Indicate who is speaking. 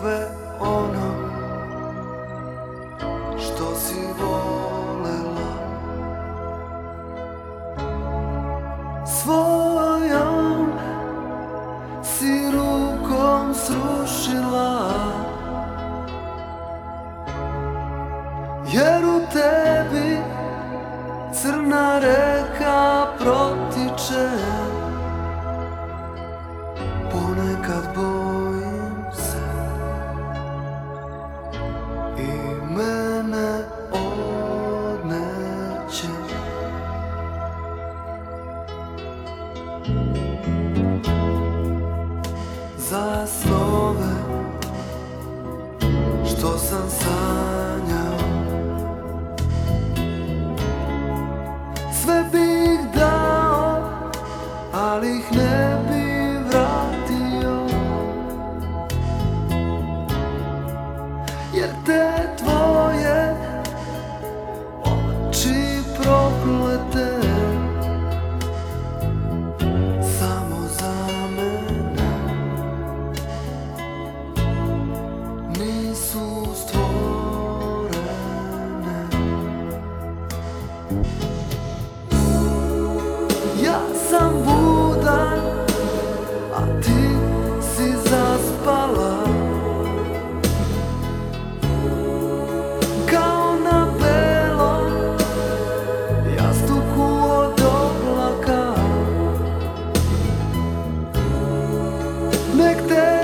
Speaker 1: sve ono što si volela. Svojom si rukom srušila Jer u tebi crna reka protiče. Sam sanjao. Sve bih dao Ali ih ne bi vratio. Jer te tvoje oči proklete Samo Nisu stvorene. Ja sam budan, a ti si zaspala. Kao na belom jastuku od oblaka. Nek te